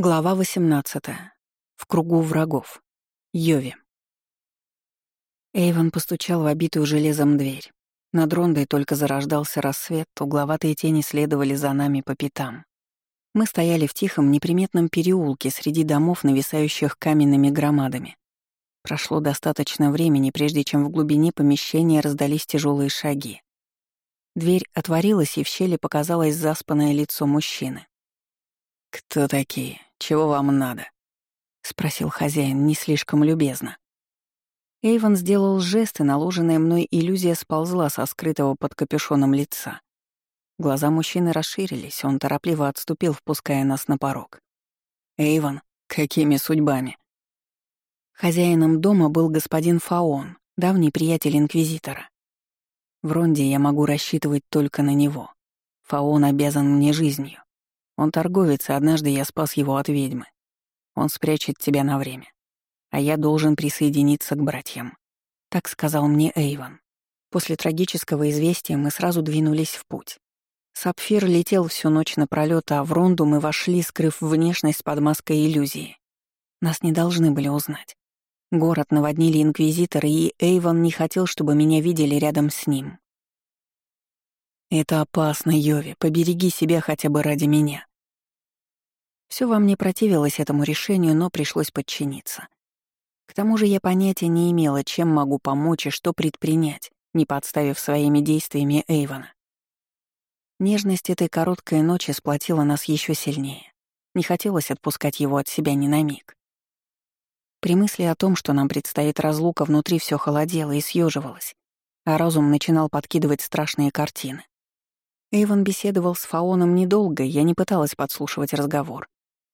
Глава 18. В кругу врагов. Йови. Эйвен постучал в обитую железом дверь. Над Рондой только зарождался рассвет, угловатые тени следовали за нами по пятам. Мы стояли в тихом, неприметном переулке среди домов, нависающих каменными громадами. Прошло достаточно времени, прежде чем в глубине помещения раздались тяжелые шаги. Дверь отворилась, и в щели показалось заспанное лицо мужчины. «Кто такие?» Чего вам надо?» — спросил хозяин не слишком любезно. Эйвен сделал жест, и наложенная мной иллюзия сползла со скрытого под капюшоном лица. Глаза мужчины расширились, он торопливо отступил, впуская нас на порог. «Эйвен, какими судьбами?» Хозяином дома был господин Фаон, давний приятель Инквизитора. В Ронде я могу рассчитывать только на него. Фаон обязан мне жизнью. Он торговец, и однажды я спас его от ведьмы. Он спрячет тебя на время. А я должен присоединиться к братьям. Так сказал мне Эйван. После трагического известия мы сразу двинулись в путь. Сапфир летел всю ночь напролёт, а в Ронду мы вошли, скрыв внешность под маской иллюзии. Нас не должны были узнать. Город наводнили инквизиторы, и Эйван не хотел, чтобы меня видели рядом с ним. «Это опасно, Йови, побереги себя хотя бы ради меня», все во мне противилось этому решению, но пришлось подчиниться. К тому же я понятия не имела, чем могу помочь и что предпринять, не подставив своими действиями Эйвона. Нежность этой короткой ночи сплотила нас еще сильнее. Не хотелось отпускать его от себя ни на миг. При мысли о том, что нам предстоит разлука, внутри все холодело и съеживалось, а разум начинал подкидывать страшные картины. Эйвон беседовал с Фаоном недолго, я не пыталась подслушивать разговор.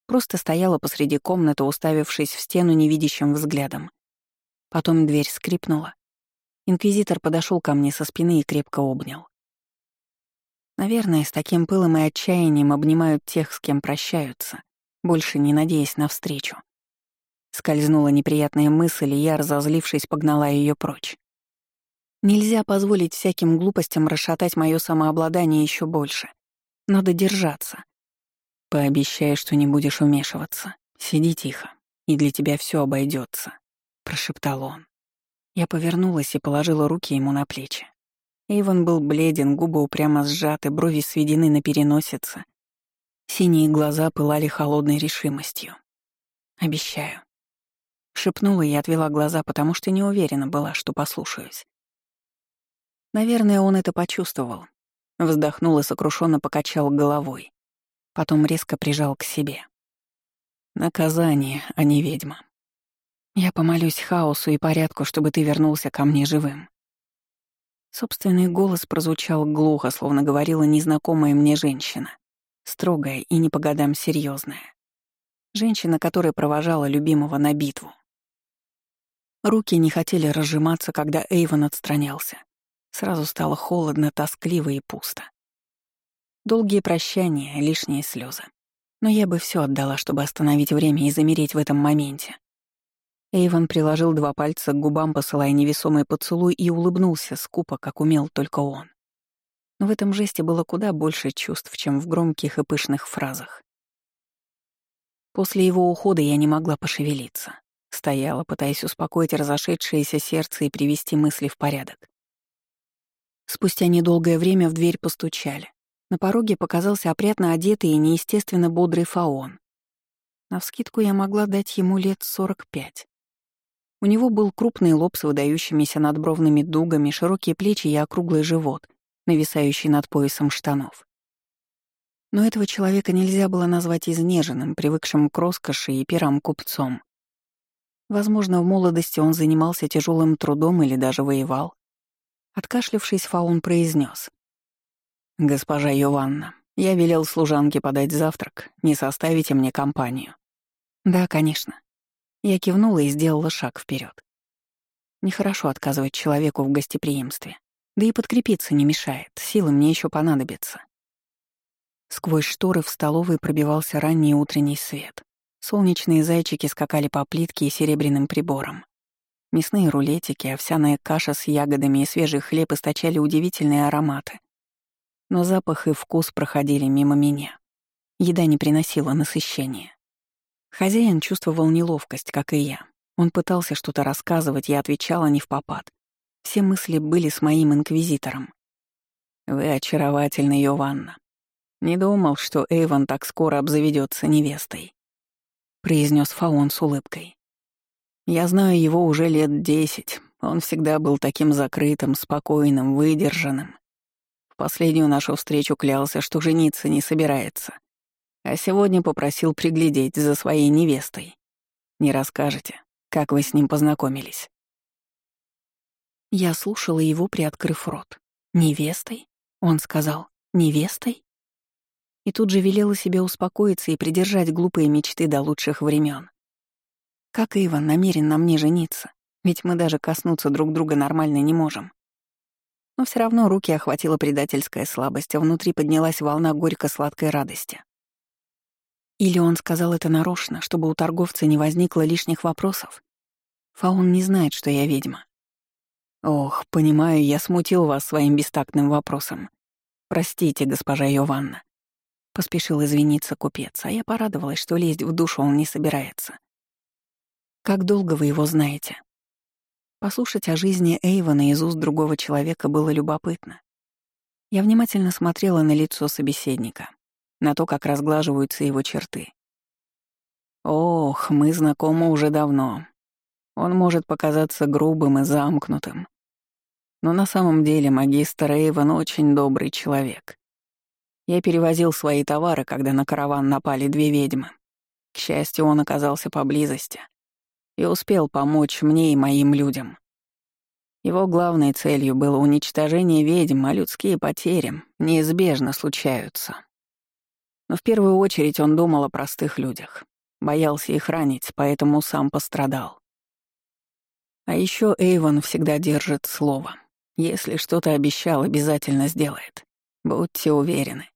Просто стояла посреди комнаты, уставившись в стену невидящим взглядом. Потом дверь скрипнула. Инквизитор подошел ко мне со спины и крепко обнял. Наверное, с таким пылом и отчаянием обнимают тех, с кем прощаются, больше не надеясь на встречу. Скользнула неприятная мысль, и я, разозлившись, погнала ее прочь. Нельзя позволить всяким глупостям расшатать мое самообладание еще больше. Надо держаться. Пообещай, что не будешь вмешиваться. Сиди тихо, и для тебя все обойдется, прошептал он. Я повернулась и положила руки ему на плечи. Эйвен был бледен, губы упрямо сжаты, брови сведены на переносице. Синие глаза пылали холодной решимостью. «Обещаю». Шепнула и отвела глаза, потому что не уверена была, что послушаюсь. Наверное, он это почувствовал. Вздохнул и сокрушенно покачал головой. Потом резко прижал к себе. Наказание, а не ведьма. Я помолюсь хаосу и порядку, чтобы ты вернулся ко мне живым. Собственный голос прозвучал глухо, словно говорила незнакомая мне женщина. Строгая и не по годам серьезная. Женщина, которая провожала любимого на битву. Руки не хотели разжиматься, когда Эйвен отстранялся. Сразу стало холодно, тоскливо и пусто. Долгие прощания, лишние слезы. Но я бы все отдала, чтобы остановить время и замереть в этом моменте. Эйвен приложил два пальца к губам, посылая невесомый поцелуй, и улыбнулся скупо, как умел только он. Но в этом жесте было куда больше чувств, чем в громких и пышных фразах. После его ухода я не могла пошевелиться. Стояла, пытаясь успокоить разошедшееся сердце и привести мысли в порядок. Спустя недолгое время в дверь постучали. На пороге показался опрятно одетый и неестественно бодрый фаон. Навскидку я могла дать ему лет 45. У него был крупный лоб с выдающимися надбровными дугами, широкие плечи и округлый живот, нависающий над поясом штанов. Но этого человека нельзя было назвать изнеженным, привыкшим к роскоши и пирам купцом. Возможно, в молодости он занимался тяжелым трудом или даже воевал. Откашлившись, Фаун произнес: «Госпожа Йованна, я велел служанке подать завтрак. Не составите мне компанию?» «Да, конечно». Я кивнула и сделала шаг вперед. Нехорошо отказывать человеку в гостеприимстве. Да и подкрепиться не мешает, силы мне еще понадобятся. Сквозь шторы в столовой пробивался ранний утренний свет. Солнечные зайчики скакали по плитке и серебряным приборам. Мясные рулетики, овсяная каша с ягодами и свежий хлеб источали удивительные ароматы но запах и вкус проходили мимо меня. Еда не приносила насыщения. Хозяин чувствовал неловкость, как и я. Он пытался что-то рассказывать, я отвечала не в попад. Все мысли были с моим инквизитором. «Вы очаровательны, Йованна. Не думал, что Эйвон так скоро обзаведется невестой», — произнес Фаон с улыбкой. «Я знаю его уже лет десять. Он всегда был таким закрытым, спокойным, выдержанным. Последнюю нашу встречу клялся, что жениться не собирается. А сегодня попросил приглядеть за своей невестой. Не расскажете, как вы с ним познакомились?» Я слушала его, приоткрыв рот. «Невестой?» — он сказал. «Невестой?» И тут же велела себе успокоиться и придержать глупые мечты до лучших времен. Как Иван намерен на мне жениться, ведь мы даже коснуться друг друга нормально не можем. Но все равно руки охватила предательская слабость, а внутри поднялась волна горько-сладкой радости. Или он сказал это нарочно, чтобы у торговца не возникло лишних вопросов. Фаун не знает, что я ведьма. «Ох, понимаю, я смутил вас своим бестактным вопросом. Простите, госпожа Йованна». Поспешил извиниться купец, а я порадовалась, что лезть в душу он не собирается. «Как долго вы его знаете?» Послушать о жизни Эйвона из уст другого человека было любопытно. Я внимательно смотрела на лицо собеседника, на то, как разглаживаются его черты. «Ох, мы знакомы уже давно. Он может показаться грубым и замкнутым, но на самом деле магистр Эйвен очень добрый человек. Я перевозил свои товары, когда на караван напали две ведьмы. К счастью, он оказался поблизости и успел помочь мне и моим людям. Его главной целью было уничтожение ведьм, а людские потери неизбежно случаются. Но в первую очередь он думал о простых людях, боялся их ранить, поэтому сам пострадал. А еще Эйвон всегда держит слово. Если что-то обещал, обязательно сделает. Будьте уверены.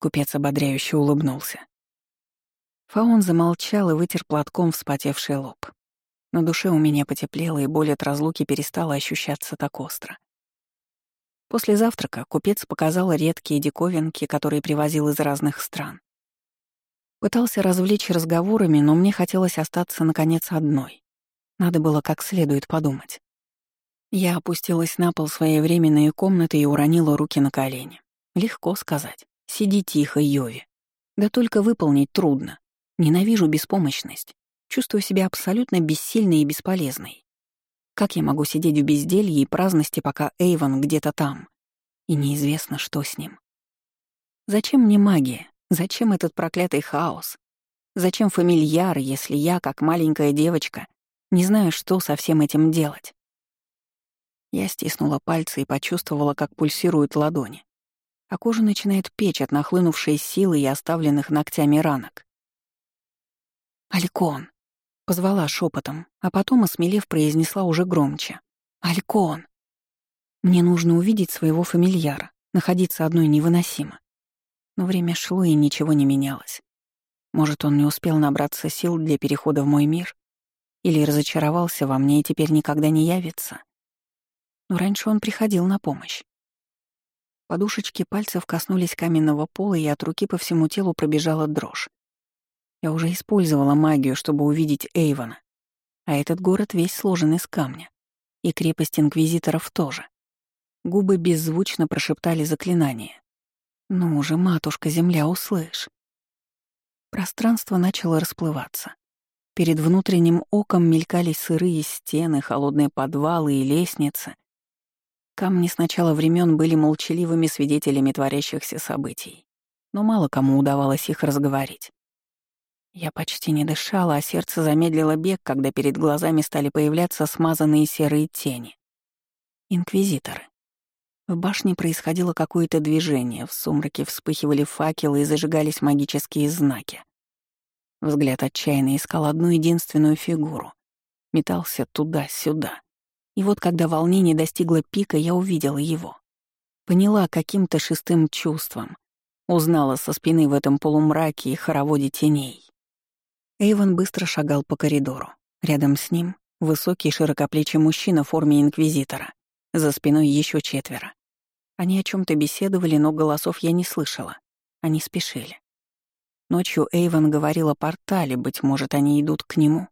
Купец ободряюще улыбнулся. Фаун замолчал и вытер платком вспотевший лоб. На душе у меня потеплело, и боль от разлуки перестала ощущаться так остро. После завтрака купец показал редкие диковинки, которые привозил из разных стран. Пытался развлечь разговорами, но мне хотелось остаться, наконец, одной. Надо было как следует подумать. Я опустилась на пол своей временной комнаты и уронила руки на колени. Легко сказать. Сиди тихо, Йови. Да только выполнить трудно. Ненавижу беспомощность. Чувствую себя абсолютно бессильной и бесполезной. Как я могу сидеть в безделье и праздности, пока Эйвон где-то там? И неизвестно, что с ним. Зачем мне магия? Зачем этот проклятый хаос? Зачем фамильяр, если я, как маленькая девочка, не знаю, что со всем этим делать? Я стиснула пальцы и почувствовала, как пульсируют ладони. А кожа начинает печь от нахлынувшей силы и оставленных ногтями ранок. «Алькон!» — позвала шепотом, а потом, осмелев, произнесла уже громче. «Алькон!» Мне нужно увидеть своего фамильяра, находиться одной невыносимо. Но время шло, и ничего не менялось. Может, он не успел набраться сил для перехода в мой мир? Или разочаровался во мне и теперь никогда не явится? но раньше он приходил на помощь. Подушечки пальцев коснулись каменного пола, и от руки по всему телу пробежала дрожь. Я уже использовала магию, чтобы увидеть Эйвона. А этот город весь сложен из камня. И крепость инквизиторов тоже. Губы беззвучно прошептали заклинание. «Ну же, матушка-земля, услышь!» Пространство начало расплываться. Перед внутренним оком мелькали сырые стены, холодные подвалы и лестницы — Камни с начала времен были молчаливыми свидетелями творящихся событий, но мало кому удавалось их разговорить. Я почти не дышала, а сердце замедлило бег, когда перед глазами стали появляться смазанные серые тени. Инквизиторы. В башне происходило какое-то движение, в сумраке вспыхивали факелы и зажигались магические знаки. Взгляд отчаянно искал одну единственную фигуру. Метался туда-сюда. И вот когда волнение достигло пика, я увидела его. Поняла каким-то шестым чувством. Узнала со спины в этом полумраке и хороводе теней. Эйвен быстро шагал по коридору. Рядом с ним — высокий широкоплечий мужчина в форме инквизитора. За спиной еще четверо. Они о чем то беседовали, но голосов я не слышала. Они спешили. Ночью Эйвен говорил о портале, быть может, они идут к нему.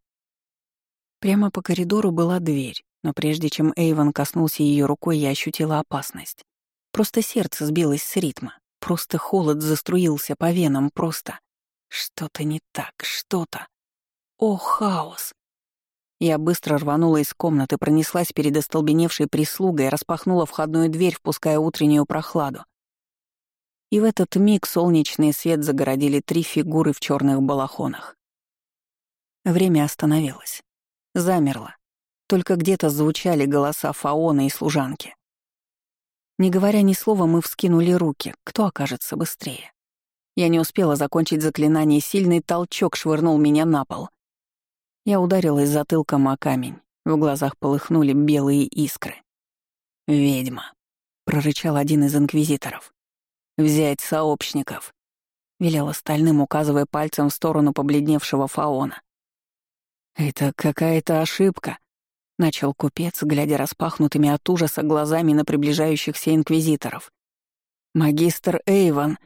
Прямо по коридору была дверь, но прежде чем Эйвен коснулся ее рукой, я ощутила опасность. Просто сердце сбилось с ритма, просто холод заструился по венам, просто... Что-то не так, что-то. О, хаос! Я быстро рванула из комнаты, пронеслась перед остолбеневшей прислугой, распахнула входную дверь, впуская утреннюю прохладу. И в этот миг солнечный свет загородили три фигуры в черных балахонах. Время остановилось. Замерло. Только где-то звучали голоса Фаона и служанки. Не говоря ни слова, мы вскинули руки. Кто окажется быстрее? Я не успела закончить заклинание, сильный толчок швырнул меня на пол. Я ударилась затылком о камень. В глазах полыхнули белые искры. «Ведьма», — прорычал один из инквизиторов. «Взять сообщников», — велел остальным, указывая пальцем в сторону побледневшего фаона. «Это какая-то ошибка», — начал купец, глядя распахнутыми от ужаса глазами на приближающихся инквизиторов. «Магистр Эйван...»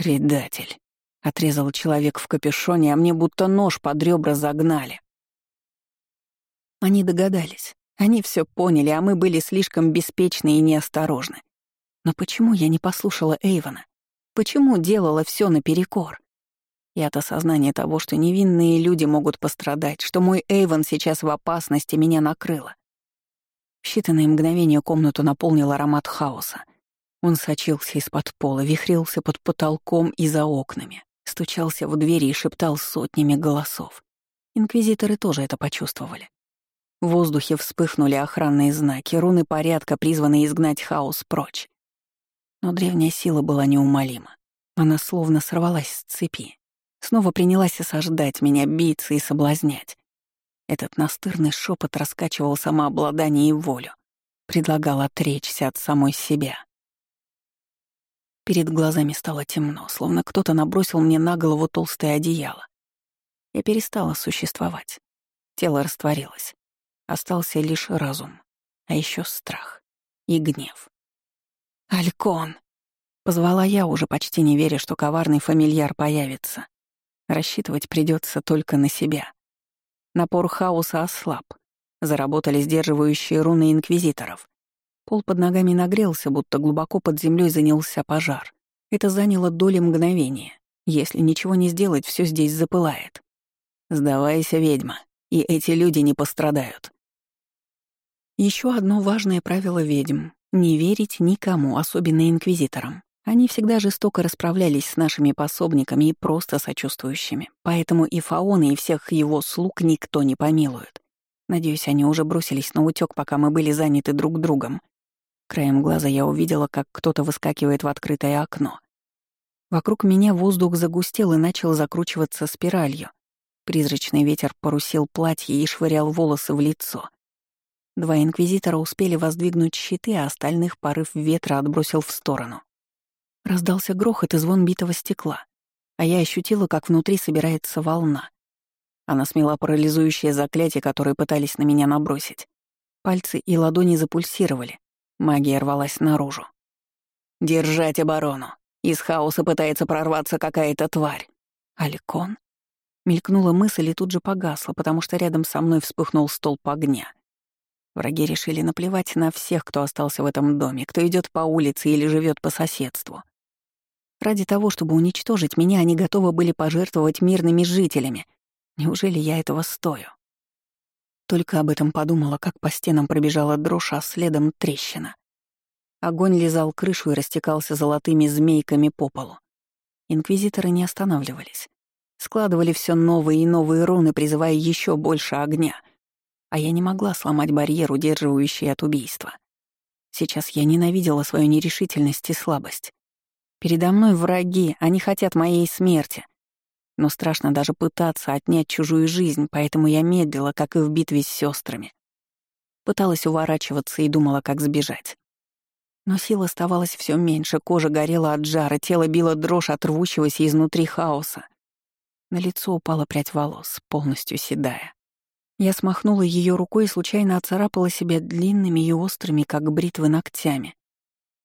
«Предатель», — отрезал человек в капюшоне, а мне будто нож под ребра загнали. Они догадались. Они все поняли, а мы были слишком беспечны и неосторожны. Но почему я не послушала Эйвона? Почему делала все наперекор? И от осознания того, что невинные люди могут пострадать, что мой Эйвон сейчас в опасности, меня накрыло. В считанные мгновения комнату наполнил аромат хаоса. Он сочился из-под пола, вихрился под потолком и за окнами стучался в двери и шептал сотнями голосов. Инквизиторы тоже это почувствовали. В воздухе вспыхнули охранные знаки, руны порядка, призванные изгнать хаос прочь. Но древняя сила была неумолима. Она словно сорвалась с цепи. Снова принялась осаждать меня, биться и соблазнять. Этот настырный шепот раскачивал самообладание и волю. Предлагал отречься от самой себя. Перед глазами стало темно, словно кто-то набросил мне на голову толстое одеяло. Я перестала существовать. Тело растворилось. Остался лишь разум, а еще страх и гнев. «Алькон!» — позвала я, уже почти не веря, что коварный фамильяр появится. Рассчитывать придется только на себя. Напор хаоса ослаб. Заработали сдерживающие руны инквизиторов. Пол под ногами нагрелся, будто глубоко под землей занялся пожар. Это заняло доли мгновения. Если ничего не сделать, все здесь запылает. Сдавайся, ведьма, и эти люди не пострадают. Еще одно важное правило ведьм — не верить никому, особенно инквизиторам. Они всегда жестоко расправлялись с нашими пособниками и просто сочувствующими, поэтому и Фаона, и всех его слуг никто не помилует. Надеюсь, они уже бросились на утёк, пока мы были заняты друг другом. Краем глаза я увидела, как кто-то выскакивает в открытое окно. Вокруг меня воздух загустел и начал закручиваться спиралью. Призрачный ветер порусил платье и швырял волосы в лицо. Два инквизитора успели воздвигнуть щиты, а остальных порыв ветра отбросил в сторону. Раздался грохот и звон битого стекла, а я ощутила, как внутри собирается волна. Она смела парализующее заклятие, которое пытались на меня набросить. Пальцы и ладони запульсировали, Магия рвалась наружу. «Держать оборону! Из хаоса пытается прорваться какая-то тварь!» «Алькон?» Мелькнула мысль и тут же погасла, потому что рядом со мной вспыхнул столб огня. Враги решили наплевать на всех, кто остался в этом доме, кто идет по улице или живет по соседству. Ради того, чтобы уничтожить меня, они готовы были пожертвовать мирными жителями. Неужели я этого стою? Только об этом подумала, как по стенам пробежала дрожь, а следом трещина. Огонь лизал крышу и растекался золотыми змейками по полу. Инквизиторы не останавливались. Складывали все новые и новые руны, призывая еще больше огня. А я не могла сломать барьер, удерживающий от убийства. Сейчас я ненавидела свою нерешительность и слабость. Передо мной враги, они хотят моей смерти но страшно даже пытаться отнять чужую жизнь, поэтому я медлила, как и в битве с сестрами. Пыталась уворачиваться и думала, как сбежать. Но сил оставалось все меньше, кожа горела от жара, тело било дрожь от рвущегося изнутри хаоса. На лицо упала прядь волос, полностью седая. Я смахнула ее рукой и случайно оцарапала себя длинными и острыми, как бритвы, ногтями.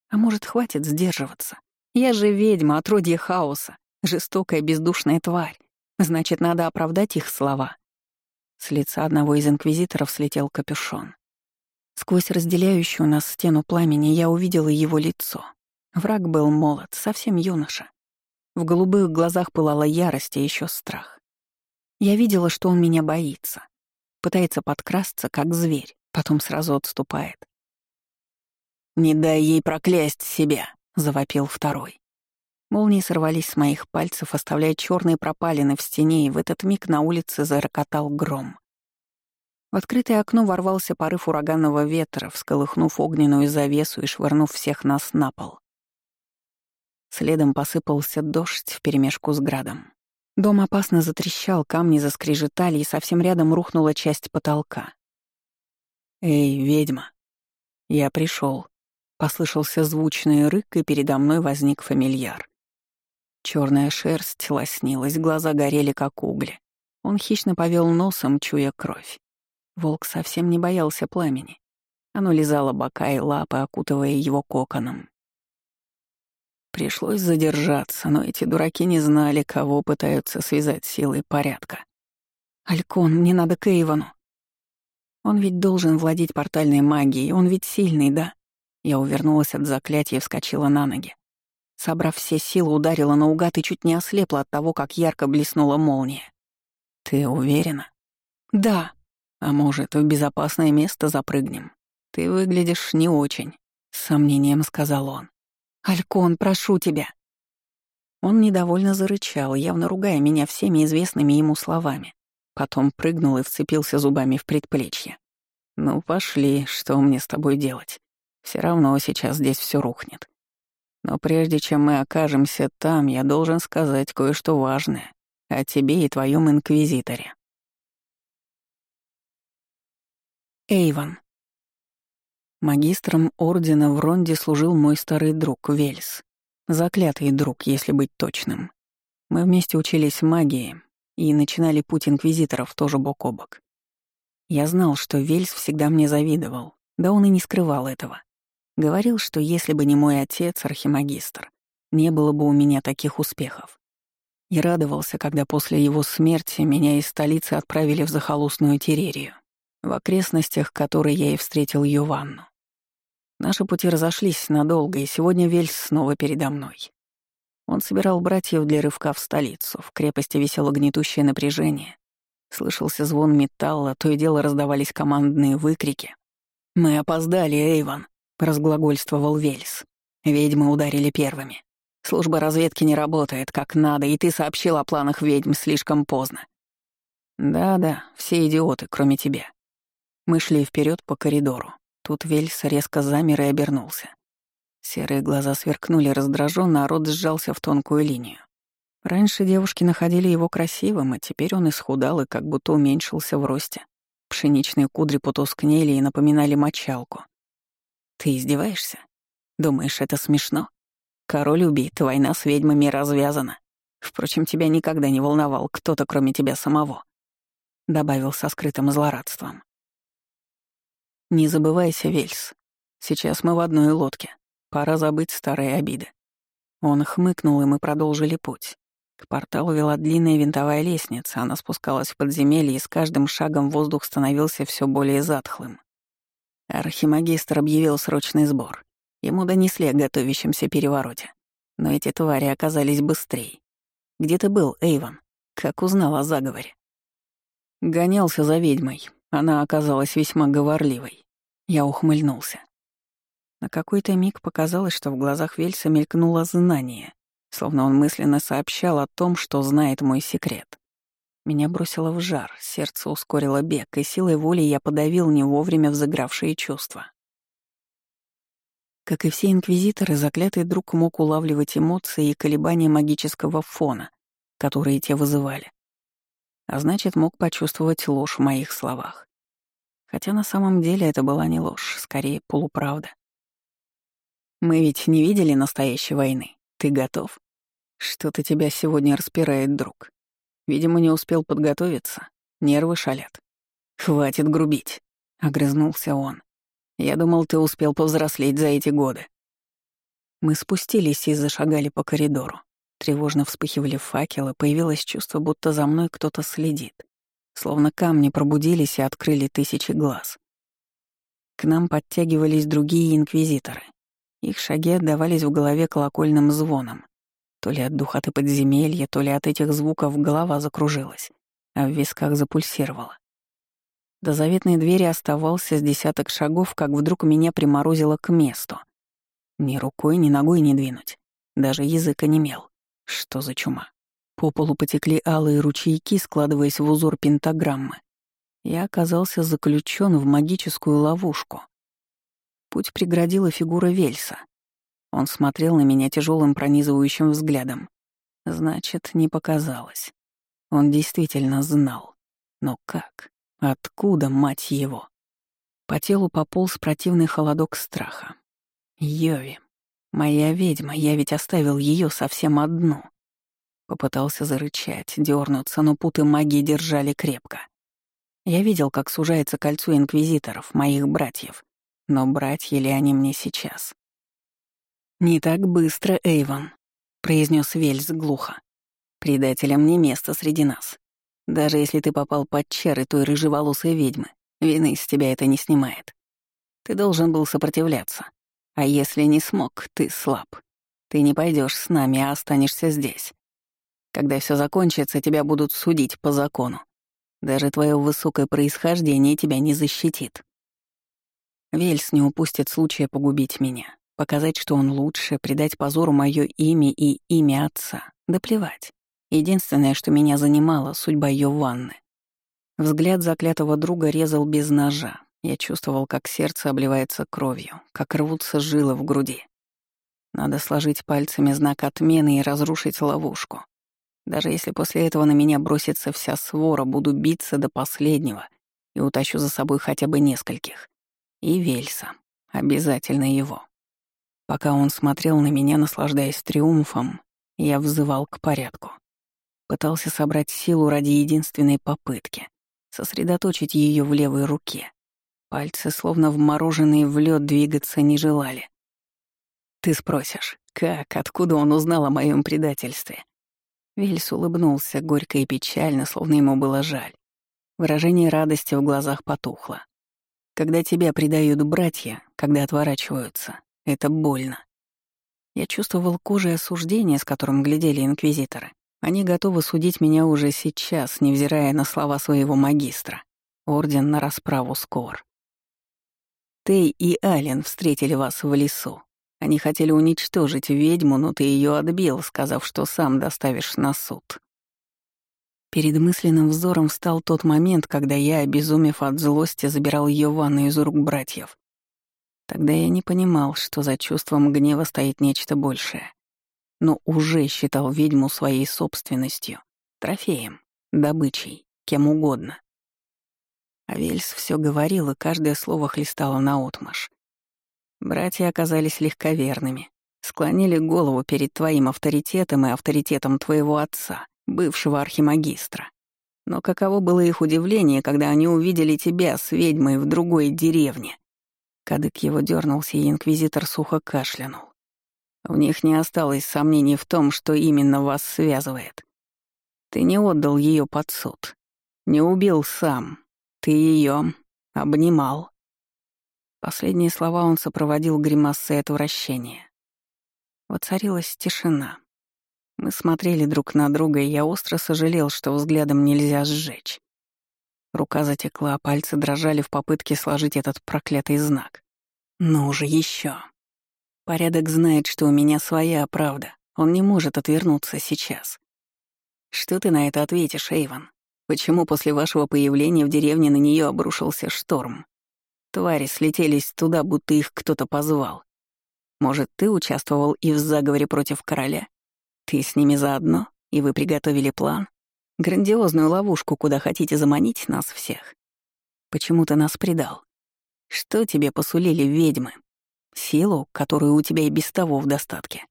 А может, хватит сдерживаться? Я же ведьма, отродье хаоса. Жестокая, бездушная тварь. Значит, надо оправдать их слова. С лица одного из инквизиторов слетел капюшон. Сквозь разделяющую нас стену пламени я увидела его лицо. Враг был молод, совсем юноша. В голубых глазах пылала ярость и еще страх. Я видела, что он меня боится. Пытается подкрасться, как зверь, потом сразу отступает. «Не дай ей проклясть себя!» — завопил второй. Молнии сорвались с моих пальцев, оставляя черные пропалины в стене, и в этот миг на улице зарокотал гром. В открытое окно ворвался порыв ураганного ветра, всколыхнув огненную завесу и швырнув всех нас на пол. Следом посыпался дождь вперемешку с градом. Дом опасно затрещал, камни заскрежетали, и совсем рядом рухнула часть потолка. «Эй, ведьма!» «Я пришел. Послышался звучный рык, и передо мной возник фамильяр. Черная шерсть лоснилась, глаза горели, как угли. Он хищно повел носом, чуя кровь. Волк совсем не боялся пламени. Оно лизало бока и лапы, окутывая его коконом. Пришлось задержаться, но эти дураки не знали, кого пытаются связать силой порядка. «Алькон, мне надо к Эйвону». Он ведь должен владеть портальной магией, он ведь сильный, да? Я увернулась от заклятия и вскочила на ноги. Собрав все силы, ударила наугад и чуть не ослепла от того, как ярко блеснула молния. «Ты уверена?» «Да». «А может, в безопасное место запрыгнем? Ты выглядишь не очень», — с сомнением сказал он. «Алькон, прошу тебя». Он недовольно зарычал, явно ругая меня всеми известными ему словами. Потом прыгнул и вцепился зубами в предплечье. «Ну, пошли, что мне с тобой делать? Все равно сейчас здесь все рухнет. Но прежде чем мы окажемся там, я должен сказать кое-что важное о тебе и твоем инквизиторе. Эйван. Магистром ордена в Ронде служил мой старый друг Вельс. Заклятый друг, если быть точным. Мы вместе учились магии и начинали путь инквизиторов тоже бок о бок. Я знал, что Вельс всегда мне завидовал, да он и не скрывал этого. Говорил, что если бы не мой отец, архимагистр, не было бы у меня таких успехов. И радовался, когда после его смерти меня из столицы отправили в захолустную Терерию, в окрестностях которой я и встретил Юванну. Наши пути разошлись надолго, и сегодня Вельс снова передо мной. Он собирал братьев для рывка в столицу, в крепости висело гнетущее напряжение. Слышался звон металла, то и дело раздавались командные выкрики. «Мы опоздали, Эйван!» — разглагольствовал Вельс. «Ведьмы ударили первыми. Служба разведки не работает как надо, и ты сообщил о планах ведьм слишком поздно». «Да-да, все идиоты, кроме тебя». Мы шли вперед по коридору. Тут Вельс резко замер и обернулся. Серые глаза сверкнули раздраженно, а рот сжался в тонкую линию. Раньше девушки находили его красивым, а теперь он исхудал и как будто уменьшился в росте. Пшеничные кудри потускнели и напоминали мочалку. Ты издеваешься? Думаешь, это смешно? Король убит, война с ведьмами развязана. Впрочем, тебя никогда не волновал кто-то, кроме тебя самого. Добавил со скрытым злорадством. Не забывайся, Вельс. Сейчас мы в одной лодке. Пора забыть старые обиды. Он хмыкнул, и мы продолжили путь. К порталу вела длинная винтовая лестница, она спускалась в подземелье, и с каждым шагом воздух становился все более затхлым. Архимагистр объявил срочный сбор. Ему донесли о готовящемся перевороте. Но эти твари оказались быстрее. Где ты был, Эйван? Как узнал о заговоре? Гонялся за ведьмой. Она оказалась весьма говорливой. Я ухмыльнулся. На какой-то миг показалось, что в глазах Вельса мелькнуло знание, словно он мысленно сообщал о том, что знает мой секрет. Меня бросило в жар, сердце ускорило бег, и силой воли я подавил не вовремя взыгравшие чувства. Как и все инквизиторы, заклятый друг мог улавливать эмоции и колебания магического фона, которые те вызывали. А значит, мог почувствовать ложь в моих словах. Хотя на самом деле это была не ложь, скорее полуправда. «Мы ведь не видели настоящей войны. Ты готов? Что-то тебя сегодня распирает, друг. Видимо, не успел подготовиться. Нервы шалят. «Хватит грубить», — огрызнулся он. «Я думал, ты успел повзрослеть за эти годы». Мы спустились и зашагали по коридору. Тревожно вспыхивали факелы, появилось чувство, будто за мной кто-то следит. Словно камни пробудились и открыли тысячи глаз. К нам подтягивались другие инквизиторы. Их шаги отдавались в голове колокольным звоном. То ли от духоты подземелья, то ли от этих звуков голова закружилась, а в висках запульсировала. До заветной двери оставался с десяток шагов, как вдруг меня приморозило к месту. Ни рукой, ни ногой не двинуть. Даже язык онемел. Что за чума? По полу потекли алые ручейки, складываясь в узор пентаграммы. Я оказался заключен в магическую ловушку. Путь преградила фигура Вельса. Он смотрел на меня тяжелым пронизывающим взглядом. Значит, не показалось. Он действительно знал. Но как? Откуда, мать его? По телу пополз противный холодок страха. Йови. Моя ведьма, я ведь оставил ее совсем одну. Попытался зарычать, дернуться, но путы магии держали крепко. Я видел, как сужается кольцо инквизиторов, моих братьев. Но братья ли они мне сейчас? «Не так быстро, Эйвон», — произнес Вельс глухо. «Предателям не место среди нас. Даже если ты попал под чары той рыжеволосой ведьмы, вины с тебя это не снимает. Ты должен был сопротивляться. А если не смог, ты слаб. Ты не пойдешь с нами, а останешься здесь. Когда все закончится, тебя будут судить по закону. Даже твое высокое происхождение тебя не защитит. Вельс не упустит случая погубить меня, показать, что он лучше, придать позору мое имя и имя отца. Да плевать. Единственное, что меня занимало, — судьба ее ванны. Взгляд заклятого друга резал без ножа, я чувствовал, как сердце обливается кровью, как рвутся жилы в груди. Надо сложить пальцами знак отмены и разрушить ловушку. Даже если после этого на меня бросится вся свора, буду биться до последнего и утащу за собой хотя бы нескольких. И Вельса. Обязательно его. Пока он смотрел на меня, наслаждаясь триумфом, я взывал к порядку. Пытался собрать силу ради единственной попытки — сосредоточить ее в левой руке. Пальцы, словно вмороженные в лед, двигаться не желали. Ты спросишь, как, откуда он узнал о моем предательстве? Вельс улыбнулся горько и печально, словно ему было жаль. Выражение радости в глазах потухло. Когда тебя предают братья, когда отворачиваются, это больно. Я чувствовал кожей осуждение, с которым глядели инквизиторы. Они готовы судить меня уже сейчас, невзирая на слова своего магистра. Орден на расправу скор. Тей и Ален встретили вас в лесу. Они хотели уничтожить ведьму, но ты ее отбил, сказав, что сам доставишь на суд. Перед мысленным взором встал тот момент, когда я, обезумев от злости, забирал ее ванну из рук братьев. Тогда я не понимал, что за чувством гнева стоит нечто большее. Но уже считал ведьму своей собственностью, трофеем, добычей, кем угодно. А Вельс все говорил, и каждое слово хлестало наотмашь. Братья оказались легковерными, склонили голову перед твоим авторитетом и авторитетом твоего отца, бывшего архимагистра. Но каково было их удивление, когда они увидели тебя с ведьмой в другой деревне. Кадык его дернулся, и инквизитор сухо кашлянул. В них не осталось сомнений в том, что именно вас связывает. Ты не отдал ее под суд, не убил сам, ты ее обнимал. Последние слова он сопроводил гримасой отвращения. Воцарилась тишина. Мы смотрели друг на друга, и я остро сожалел, что взглядом нельзя сжечь. Рука затекла, а пальцы дрожали в попытке сложить этот проклятый знак. Ну уже еще. Порядок знает, что у меня своя правда. Он не может отвернуться сейчас. Что ты на это ответишь, Эйван? Почему после вашего появления в деревне на нее обрушился шторм? Твари слетелись туда, будто их кто-то позвал. Может, ты участвовал и в заговоре против короля? Ты с ними заодно, и вы приготовили план? Грандиозную ловушку, куда хотите заманить нас всех? Почему ты нас предал? Что тебе посулили ведьмы? Силу, которую у тебя и без того в достатке?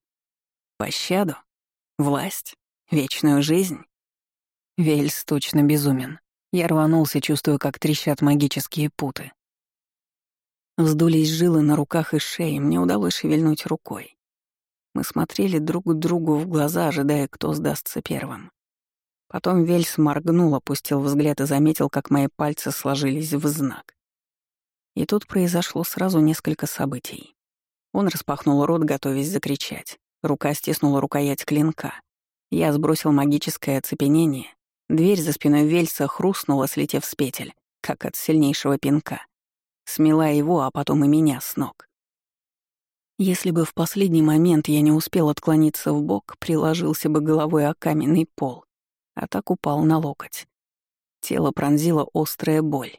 Пощаду? Власть? Вечную жизнь? Вельс точно безумен. Я рванулся, чувствуя, как трещат магические путы. Вздулись жилы на руках и шее, мне удалось шевельнуть рукой. Мы смотрели друг другу в глаза, ожидая, кто сдастся первым. Потом Вельс моргнул, опустил взгляд и заметил, как мои пальцы сложились в знак. И тут произошло сразу несколько событий. Он распахнул рот, готовясь закричать. Рука стиснула рукоять клинка. Я сбросил магическое оцепенение. Дверь за спиной Вельса хрустнула, слетев с петель, как от сильнейшего пинка. Смела его, а потом и меня с ног. Если бы в последний момент я не успел отклониться в бок, приложился бы головой о каменный пол, а так упал на локоть. Тело пронзила острая боль.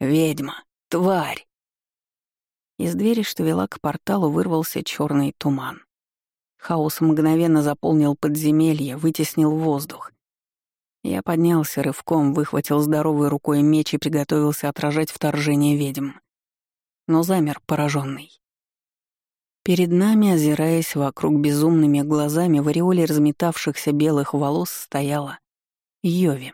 «Ведьма! Тварь!» Из двери, что вела к порталу, вырвался черный туман. Хаос мгновенно заполнил подземелье, вытеснил воздух. Я поднялся рывком, выхватил здоровой рукой меч и приготовился отражать вторжение ведьм. Но замер пораженный. Перед нами, озираясь вокруг безумными глазами, в ореоле разметавшихся белых волос стояла Йови.